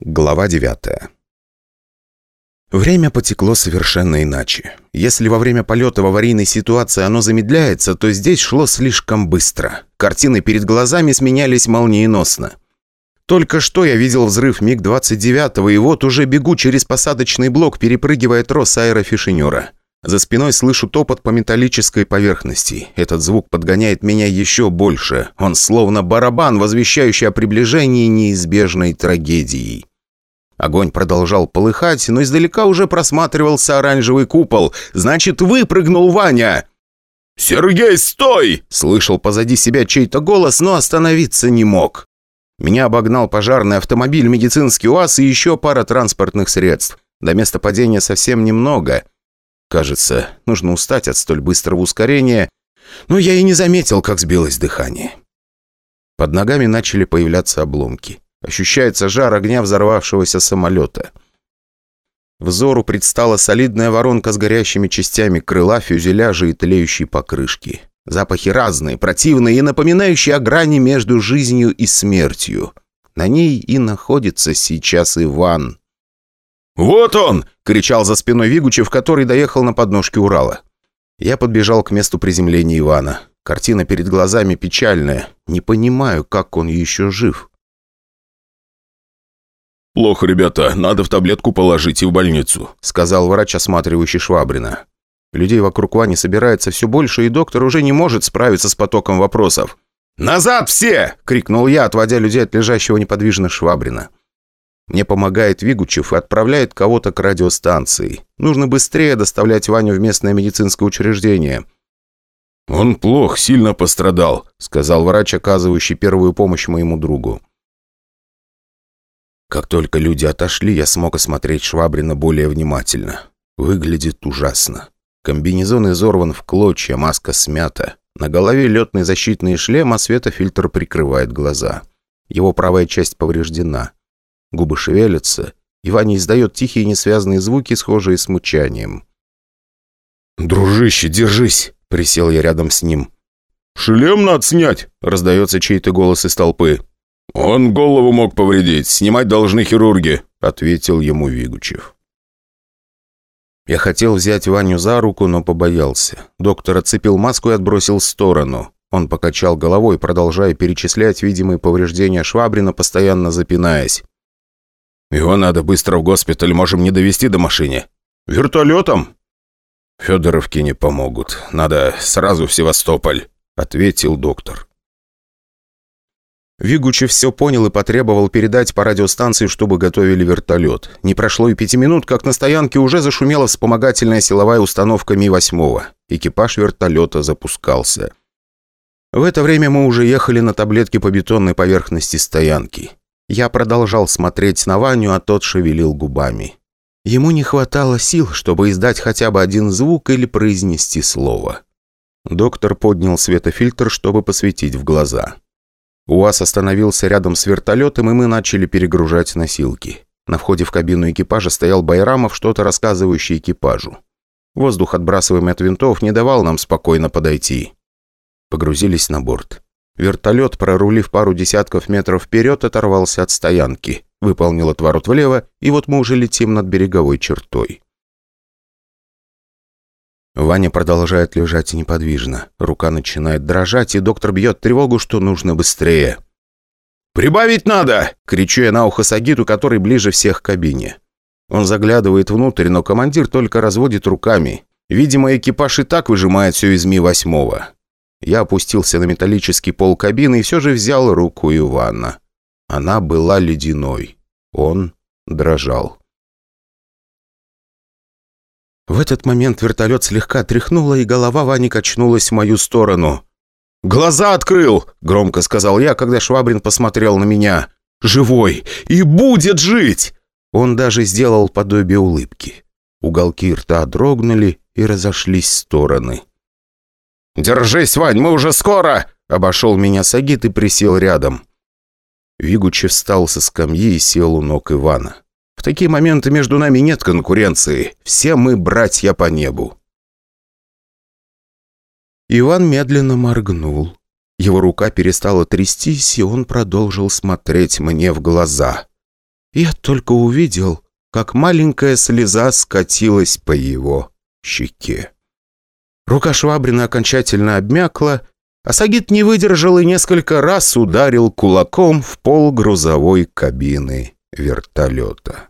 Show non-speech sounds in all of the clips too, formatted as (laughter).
Глава 9 Время потекло совершенно иначе. Если во время полета в аварийной ситуации оно замедляется, то здесь шло слишком быстро. Картины перед глазами сменялись молниеносно. Только что я видел взрыв МиГ-29, и вот уже бегу через посадочный блок, перепрыгивая трос аэрофишинера. За спиной слышу топот по металлической поверхности. Этот звук подгоняет меня еще больше. Он словно барабан, возвещающий о приближении неизбежной трагедии. Огонь продолжал полыхать, но издалека уже просматривался оранжевый купол. «Значит, выпрыгнул Ваня!» «Сергей, стой!» – слышал позади себя чей-то голос, но остановиться не мог. Меня обогнал пожарный автомобиль, медицинский УАЗ и еще пара транспортных средств. До места падения совсем немного – Кажется, нужно устать от столь быстрого ускорения, но я и не заметил, как сбилось дыхание. Под ногами начали появляться обломки. Ощущается жар огня взорвавшегося самолета. Взору предстала солидная воронка с горящими частями крыла, фюзеляжа и тлеющей покрышки. Запахи разные, противные и напоминающие о грани между жизнью и смертью. На ней и находится сейчас Иван. «Вот он!» — кричал за спиной Вигучев, который доехал на подножке Урала. Я подбежал к месту приземления Ивана. Картина перед глазами печальная. Не понимаю, как он еще жив. «Плохо, ребята. Надо в таблетку положить и в больницу», — сказал врач, осматривающий Швабрина. Людей вокруг Вани собирается все больше, и доктор уже не может справиться с потоком вопросов. «Назад все!» — крикнул я, отводя людей от лежащего неподвижно Швабрина. Мне помогает Вигучев и отправляет кого-то к радиостанции. Нужно быстрее доставлять Ваню в местное медицинское учреждение. «Он плохо, сильно пострадал», — сказал врач, оказывающий первую помощь моему другу. Как только люди отошли, я смог осмотреть Швабрина более внимательно. Выглядит ужасно. Комбинезон изорван в клочья, маска смята. На голове летный защитный шлем, а светофильтр прикрывает глаза. Его правая часть повреждена. Губы шевелятся, и Ваня издает тихие несвязные звуки, схожие с мучанием. «Дружище, держись!» — присел я рядом с ним. «Шлем надо снять!» — раздается чей-то голос из толпы. «Он голову мог повредить, снимать должны хирурги», — ответил ему Вигучев. Я хотел взять Ваню за руку, но побоялся. Доктор отцепил маску и отбросил в сторону. Он покачал головой, продолжая перечислять видимые повреждения Швабрина, постоянно запинаясь. «Его надо быстро в госпиталь, можем не довести до машине». «Вертолетом?» «Федоровки не помогут. Надо сразу в Севастополь», — ответил доктор. Вигучев все понял и потребовал передать по радиостанции, чтобы готовили вертолет. Не прошло и пяти минут, как на стоянке уже зашумела вспомогательная силовая установка Ми-8. Экипаж вертолета запускался. В это время мы уже ехали на таблетке по бетонной поверхности стоянки. Я продолжал смотреть на Ваню, а тот шевелил губами. Ему не хватало сил, чтобы издать хотя бы один звук или произнести слово. Доктор поднял светофильтр, чтобы посветить в глаза. УАЗ остановился рядом с вертолетом, и мы начали перегружать носилки. На входе в кабину экипажа стоял Байрамов, что-то рассказывающий экипажу. Воздух, отбрасываемый от винтов, не давал нам спокойно подойти. Погрузились на борт. Вертолет, прорулив пару десятков метров вперед, оторвался от стоянки. Выполнил отворот влево, и вот мы уже летим над береговой чертой. Ваня продолжает лежать неподвижно. Рука начинает дрожать, и доктор бьет тревогу, что нужно быстрее. «Прибавить надо!» — кричу я на ухо Сагиту, который ближе всех к кабине. Он заглядывает внутрь, но командир только разводит руками. Видимо, экипаж и так выжимает все из Ми-8. Я опустился на металлический пол кабины и все же взял руку Ивана. Она была ледяной. Он дрожал. В этот момент вертолет слегка тряхнуло, и голова Вани качнулась в мою сторону. «Глаза открыл!» — громко сказал я, когда Швабрин посмотрел на меня. «Живой! И будет жить!» Он даже сделал подобие улыбки. Уголки рта дрогнули и разошлись в стороны. «Держись, Вань, мы уже скоро!» Обошел меня Сагит и присел рядом. Вигучев встал со скамьи и сел у ног Ивана. В такие моменты между нами нет конкуренции. Все мы братья по небу. Иван медленно моргнул. Его рука перестала трястись, и он продолжил смотреть мне в глаза. Я только увидел, как маленькая слеза скатилась по его щеке. Рука Швабрина окончательно обмякла, а Сагит не выдержал и несколько раз ударил кулаком в пол грузовой кабины вертолета.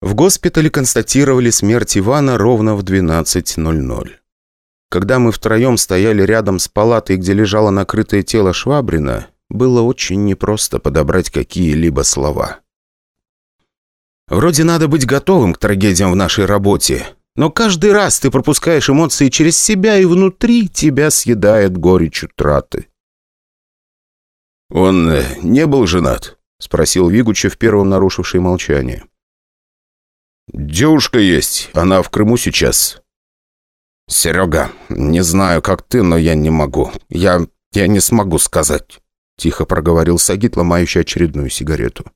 В госпитале констатировали смерть Ивана ровно в 12.00. Когда мы втроем стояли рядом с палатой, где лежало накрытое тело Швабрина, было очень непросто подобрать какие-либо слова. Вроде надо быть готовым к трагедиям в нашей работе, но каждый раз ты пропускаешь эмоции через себя, и внутри тебя съедает горечь утраты. «Он э, не был женат?» — спросил Вигучев, первым нарушивший молчание. «Девушка есть, она в Крыму сейчас». «Серега, не знаю, как ты, но я не могу. Я... я не смогу сказать». Тихо проговорил Сагит, ломающий очередную сигарету.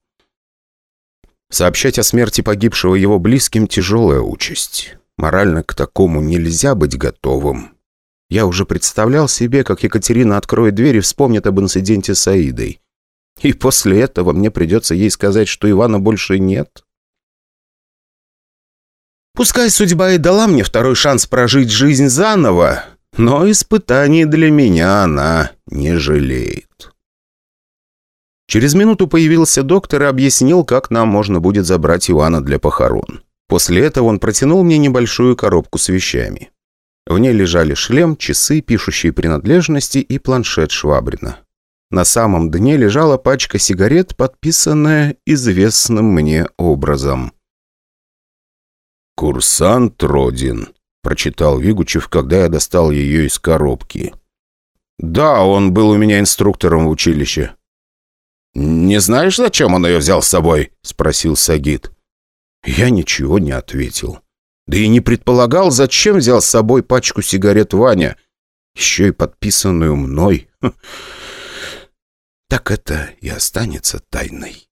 Сообщать о смерти погибшего его близким – тяжелая участь. Морально к такому нельзя быть готовым. Я уже представлял себе, как Екатерина откроет дверь и вспомнит об инциденте с Аидой. И после этого мне придется ей сказать, что Ивана больше нет. Пускай судьба и дала мне второй шанс прожить жизнь заново, но испытаний для меня она не жалеет. Через минуту появился доктор и объяснил, как нам можно будет забрать Ивана для похорон. После этого он протянул мне небольшую коробку с вещами. В ней лежали шлем, часы, пишущие принадлежности и планшет Швабрина. На самом дне лежала пачка сигарет, подписанная известным мне образом. «Курсант Родин», — прочитал Вигучев, когда я достал ее из коробки. «Да, он был у меня инструктором в училище», «Не знаешь, зачем он ее взял с собой?» – спросил Сагит. Я ничего не ответил. Да и не предполагал, зачем взял с собой пачку сигарет Ваня, еще и подписанную мной. Так это и останется тайной.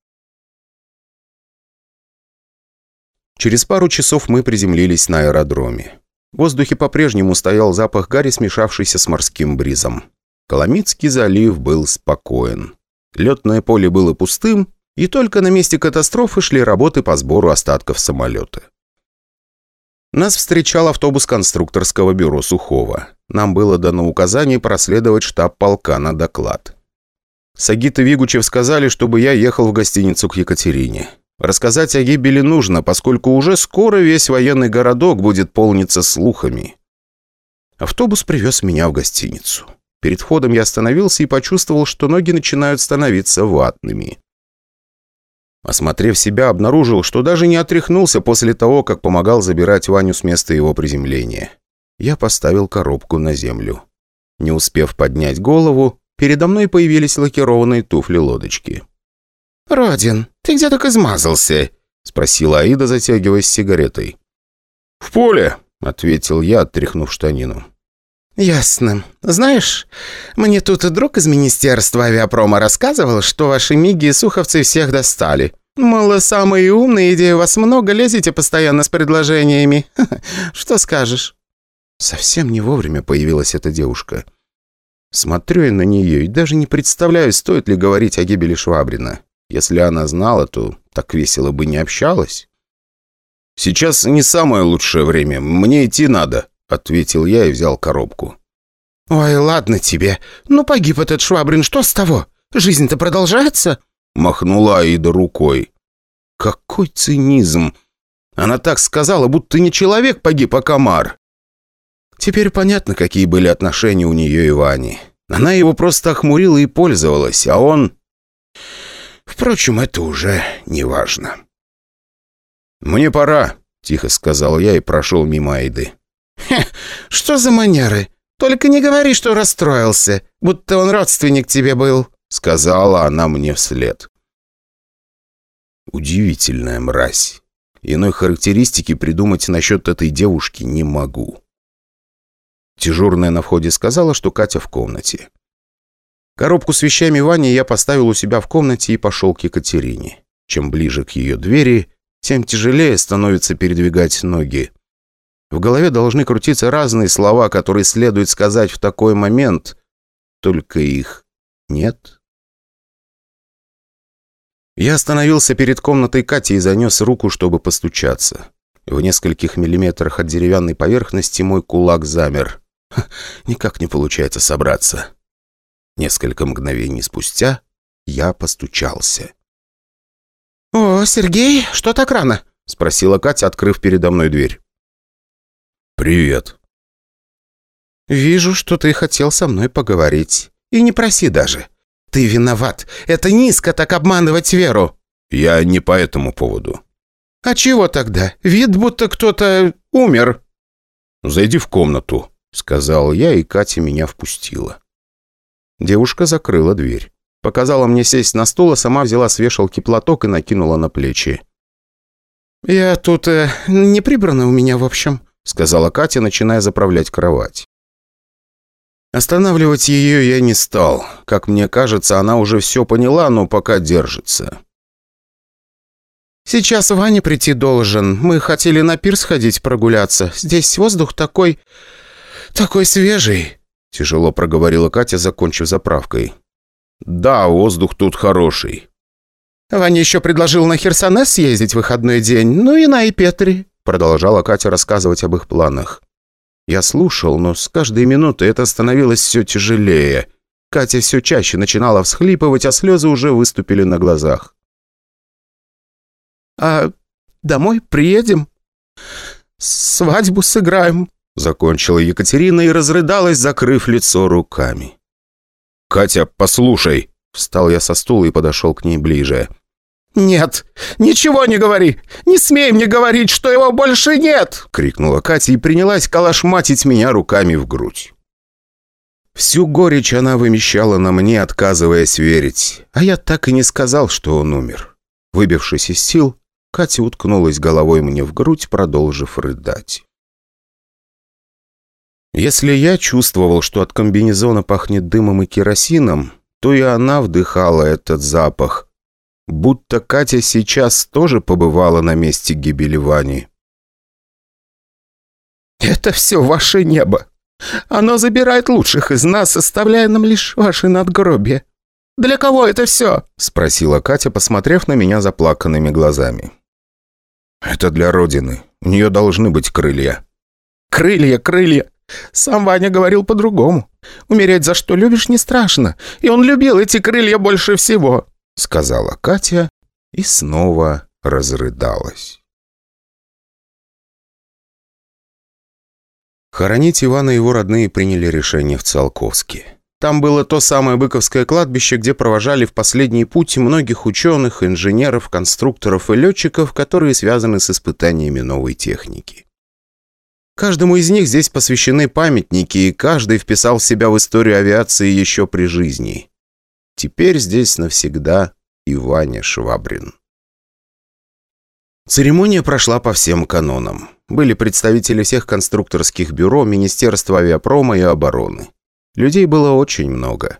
Через пару часов мы приземлились на аэродроме. В воздухе по-прежнему стоял запах гари, смешавшийся с морским бризом. Коломитский залив был спокоен. Летное поле было пустым, и только на месте катастрофы шли работы по сбору остатков самолета. Нас встречал автобус конструкторского бюро Сухого. Нам было дано указание проследовать штаб полка на доклад. Сагит и Вигучев сказали, чтобы я ехал в гостиницу к Екатерине. Рассказать о гибели нужно, поскольку уже скоро весь военный городок будет полниться слухами. Автобус привез меня в гостиницу. Перед входом я остановился и почувствовал, что ноги начинают становиться ватными. Осмотрев себя, обнаружил, что даже не отряхнулся после того, как помогал забирать Ваню с места его приземления. Я поставил коробку на землю. Не успев поднять голову, передо мной появились лакированные туфли-лодочки. «Родин, ты где так измазался?» — спросила Аида, затягиваясь сигаретой. «В поле», — ответил я, отряхнув штанину. «Ясно. Знаешь, мне тут друг из Министерства авиапрома рассказывал, что ваши миги и суховцы всех достали. Мало, самые умные, идеи у вас много, лезете постоянно с предложениями. (laughs) Что скажешь?» Совсем не вовремя появилась эта девушка. Смотрю я на нее и даже не представляю, стоит ли говорить о гибели Швабрина. Если она знала, то так весело бы не общалась. «Сейчас не самое лучшее время. Мне идти надо», Ответил я и взял коробку. «Ой, ладно тебе. Ну, погиб этот Швабрин, что с того? Жизнь-то продолжается?» Махнула Аида рукой. «Какой цинизм! Она так сказала, будто не человек погиб, а комар!» Теперь понятно, какие были отношения у нее и Вани. Она его просто охмурила и пользовалась, а он... Впрочем, это уже не важно. «Мне пора», — тихо сказал я и прошел мимо Айды. «Хе, (laughs) что за манеры? Только не говори, что расстроился, будто он родственник тебе был», сказала она мне вслед. Удивительная мразь. Иной характеристики придумать насчет этой девушки не могу. Дежурная на входе сказала, что Катя в комнате. Коробку с вещами Вани я поставил у себя в комнате и пошел к Екатерине. Чем ближе к ее двери, тем тяжелее становится передвигать ноги. В голове должны крутиться разные слова, которые следует сказать в такой момент, только их нет. Я остановился перед комнатой Кати и занес руку, чтобы постучаться. В нескольких миллиметрах от деревянной поверхности мой кулак замер. Ха, никак не получается собраться. Несколько мгновений спустя я постучался. «О, Сергей, что так рано?» — спросила Катя, открыв передо мной дверь. «Привет». «Вижу, что ты хотел со мной поговорить. И не проси даже. Ты виноват. Это низко так обманывать Веру». «Я не по этому поводу». «А чего тогда? Вид, будто кто-то умер». «Зайди в комнату», — сказал я, и Катя меня впустила. Девушка закрыла дверь. Показала мне сесть на стул, а сама взяла с вешалки платок и накинула на плечи. «Я тут... Э, не прибрано у меня, в общем», — сказала Катя, начиная заправлять кровать. Останавливать ее я не стал. Как мне кажется, она уже все поняла, но пока держится. «Сейчас Ваня прийти должен. Мы хотели на пир сходить прогуляться. Здесь воздух такой... такой свежий», — тяжело проговорила Катя, закончив заправкой. «Да, воздух тут хороший». «Ваня еще предложил на Херсонес съездить в выходной день, ну и на Ипетри», продолжала Катя рассказывать об их планах. Я слушал, но с каждой минутой это становилось все тяжелее. Катя все чаще начинала всхлипывать, а слезы уже выступили на глазах. «А домой приедем? Свадьбу сыграем?» Закончила Екатерина и разрыдалась, закрыв лицо руками. «Катя, послушай!» Встал я со стула и подошел к ней ближе. «Нет, ничего не говори! Не смей мне говорить, что его больше нет!» Крикнула Катя и принялась калашматить меня руками в грудь. Всю горечь она вымещала на мне, отказываясь верить. А я так и не сказал, что он умер. Выбившись из сил, Катя уткнулась головой мне в грудь, продолжив рыдать. Если я чувствовал, что от комбинезона пахнет дымом и керосином, то и она вдыхала этот запах. Будто Катя сейчас тоже побывала на месте гибели Вани. «Это все ваше небо. Оно забирает лучших из нас, оставляя нам лишь ваши надгробия. Для кого это все?» — спросила Катя, посмотрев на меня заплаканными глазами. «Это для Родины. У нее должны быть крылья». «Крылья, крылья! Сам Ваня говорил по-другому. Умереть за что любишь не страшно. И он любил эти крылья больше всего», — сказала Катя и снова разрыдалась. Хоронить Ивана его родные приняли решение в Циолковске. Там было то самое Быковское кладбище, где провожали в последний путь многих ученых, инженеров, конструкторов и летчиков, которые связаны с испытаниями новой техники. Каждому из них здесь посвящены памятники, и каждый вписал себя в историю авиации еще при жизни. Теперь здесь навсегда и Ваня Швабрин. Церемония прошла по всем канонам. Были представители всех конструкторских бюро, Министерства авиапрома и обороны. Людей было очень много.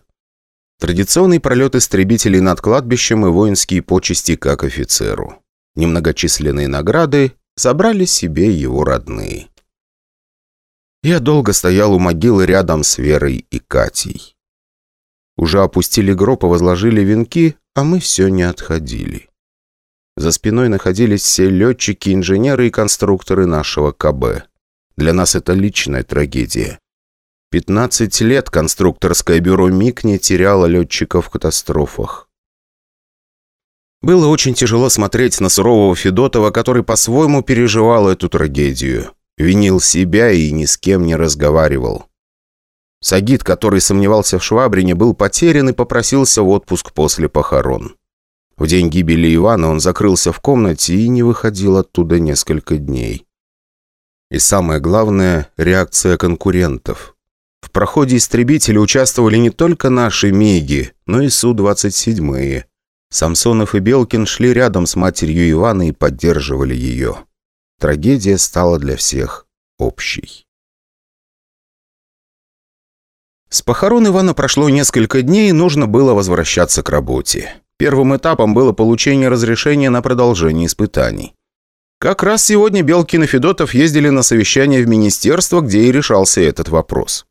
Традиционный пролет истребителей над кладбищем и воинские почести как офицеру. Немногочисленные награды забрали себе его родные. Я долго стоял у могилы рядом с Верой и Катей. Уже опустили гроб и возложили венки, а мы все не отходили. За спиной находились все летчики, инженеры и конструкторы нашего КБ. Для нас это личная трагедия. 15 лет конструкторское бюро МИГ не теряло летчиков в катастрофах. Было очень тяжело смотреть на сурового Федотова, который по-своему переживал эту трагедию. Винил себя и ни с кем не разговаривал. Сагид, который сомневался в Швабрине, был потерян и попросился в отпуск после похорон. В день гибели Ивана он закрылся в комнате и не выходил оттуда несколько дней. И самое главное – реакция конкурентов. В проходе истребителя участвовали не только наши МИГи, но и Су-27. Самсонов и Белкин шли рядом с матерью Ивана и поддерживали ее. Трагедия стала для всех общей. С похорон Ивана прошло несколько дней, и нужно было возвращаться к работе. Первым этапом было получение разрешения на продолжение испытаний. Как раз сегодня Белкин и Федотов ездили на совещание в министерство, где и решался этот вопрос.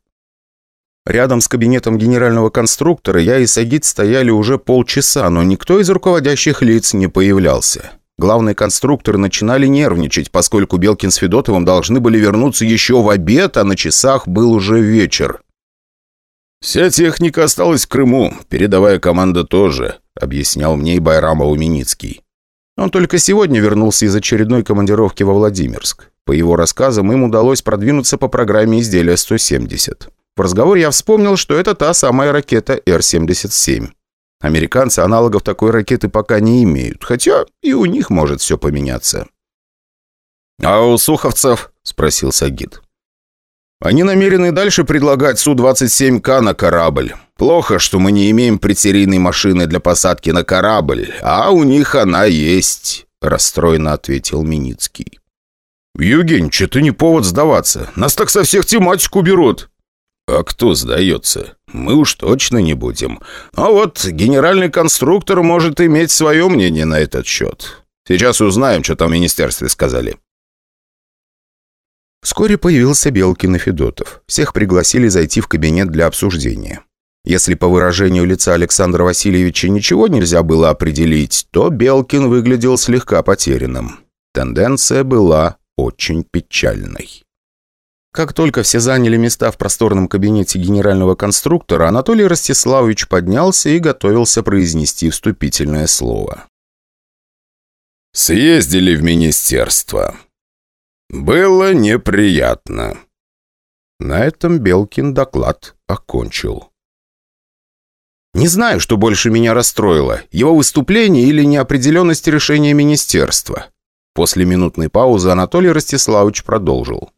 Рядом с кабинетом генерального конструктора я и Сагит стояли уже полчаса, но никто из руководящих лиц не появлялся. Главные конструкторы начинали нервничать, поскольку Белкин с Федотовым должны были вернуться еще в обед, а на часах был уже вечер. «Вся техника осталась в Крыму, передовая команда тоже», — объяснял мне и Байрамов Миницкий. Он только сегодня вернулся из очередной командировки во Владимирск. По его рассказам, им удалось продвинуться по программе изделия 170. В разговоре я вспомнил, что это та самая ракета Р-77. Американцы аналогов такой ракеты пока не имеют, хотя и у них может все поменяться. «А у суховцев?» – спросил Сагид. «Они намерены дальше предлагать Су-27К на корабль. Плохо, что мы не имеем предсерийной машины для посадки на корабль, а у них она есть», – расстроенно ответил Миницкий. «Евгений, что-то не повод сдаваться. Нас так со всех тематику берут». «А кто сдается? Мы уж точно не будем. А вот генеральный конструктор может иметь свое мнение на этот счет. Сейчас узнаем, что там в министерстве сказали». Вскоре появился Белкин и Федотов. Всех пригласили зайти в кабинет для обсуждения. Если по выражению лица Александра Васильевича ничего нельзя было определить, то Белкин выглядел слегка потерянным. Тенденция была очень печальной. Как только все заняли места в просторном кабинете генерального конструктора, Анатолий Ростиславович поднялся и готовился произнести вступительное слово. «Съездили в министерство. Было неприятно». На этом Белкин доклад окончил. Не знаю, что больше меня расстроило, его выступление или неопределенность решения министерства. После минутной паузы Анатолий Ростиславович продолжил.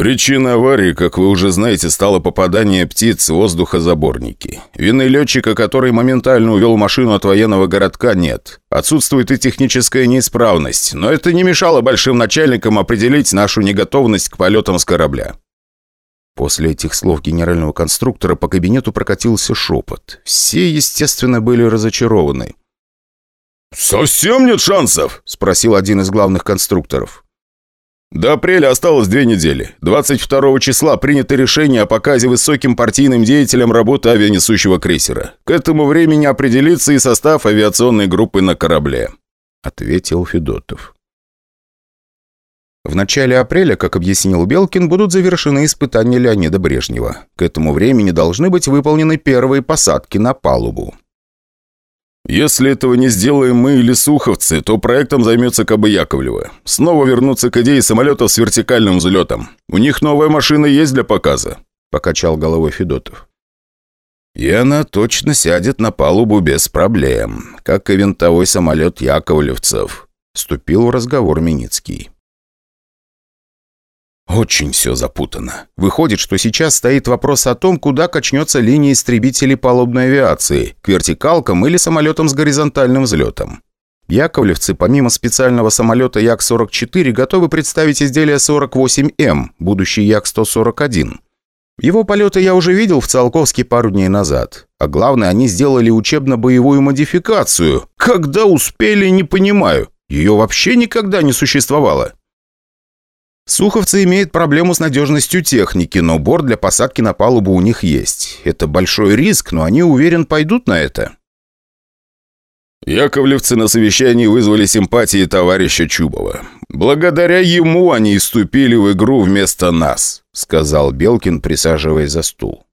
Причиной аварии, как вы уже знаете, стало попадание птиц в воздухозаборники. Вины летчика, который моментально увел машину от военного городка, нет. Отсутствует и техническая неисправность, но это не мешало большим начальникам определить нашу неготовность к полетам с корабля. После этих слов генерального конструктора по кабинету прокатился шепот. Все, естественно, были разочарованы. «Совсем нет шансов?» – спросил один из главных конструкторов. До апреля осталось две недели. 22 числа принято решение о показе высоким партийным деятелям работы авианесущего крейсера. К этому времени определится и состав авиационной группы на корабле», — ответил Федотов. В начале апреля, как объяснил Белкин, будут завершены испытания Леонида Брежнева. К этому времени должны быть выполнены первые посадки на палубу. Если этого не сделаем мы или суховцы, то проектом займется КБ Яковлева. Снова вернуться к идее самолетов с вертикальным взлетом. У них новая машина есть для показа», – покачал головой Федотов. «И она точно сядет на палубу без проблем, как и винтовой самолет яковлевцев», – вступил в разговор Миницкий. Очень все запутано. Выходит, что сейчас стоит вопрос о том, куда качнется линия истребителей палубной авиации, к вертикалкам или самолетам с горизонтальным взлетом. Яковлевцы, помимо специального самолета Як-44, готовы представить изделие 48М, будущий Як-141. Его полеты я уже видел в Циолковске пару дней назад. А главное, они сделали учебно-боевую модификацию. Когда успели, не понимаю. Ее вообще никогда не существовало. Суховцы имеют проблему с надежностью техники, но борт для посадки на палубу у них есть. Это большой риск, но они, уверен, пойдут на это. Яковлевцы на совещании вызвали симпатии товарища Чубова. «Благодаря ему они вступили в игру вместо нас», — сказал Белкин, присаживаясь за стул.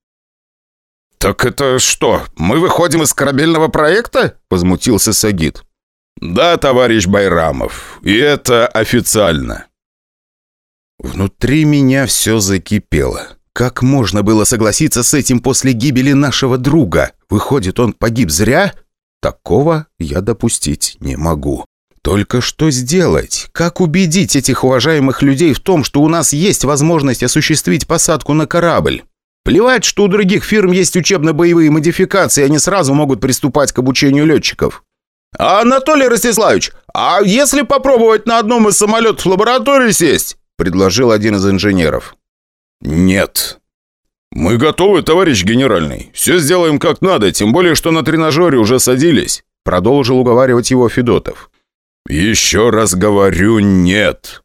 «Так это что, мы выходим из корабельного проекта?» — возмутился Сагит. «Да, товарищ Байрамов, и это официально». Внутри меня все закипело. Как можно было согласиться с этим после гибели нашего друга? Выходит, он погиб зря? Такого я допустить не могу. Только что сделать? Как убедить этих уважаемых людей в том, что у нас есть возможность осуществить посадку на корабль? Плевать, что у других фирм есть учебно-боевые модификации, они сразу могут приступать к обучению летчиков. Анатолий Ростиславович, а если попробовать на одном из самолетов в лаборатории сесть? Предложил один из инженеров. «Нет». «Мы готовы, товарищ генеральный. Все сделаем как надо, тем более, что на тренажере уже садились», продолжил уговаривать его Федотов. «Еще раз говорю, нет».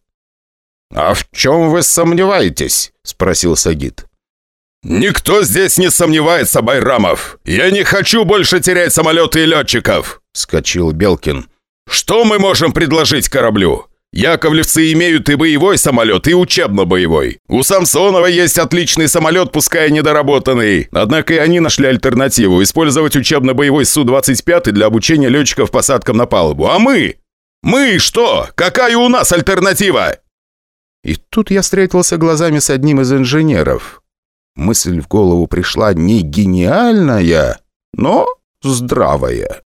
«А в чем вы сомневаетесь?» – спросил Сагит. «Никто здесь не сомневается, Байрамов! Я не хочу больше терять самолеты и летчиков!» — вскочил Белкин. «Что мы можем предложить кораблю? Яковлевцы имеют и боевой самолет, и учебно-боевой. У Самсонова есть отличный самолет, пускай недоработанный. Однако и они нашли альтернативу – использовать учебно-боевой Су-25 для обучения летчиков посадкам на палубу. А мы? Мы что? Какая у нас альтернатива?» И тут я встретился глазами с одним из инженеров. Мысль в голову пришла не гениальная, но здравая.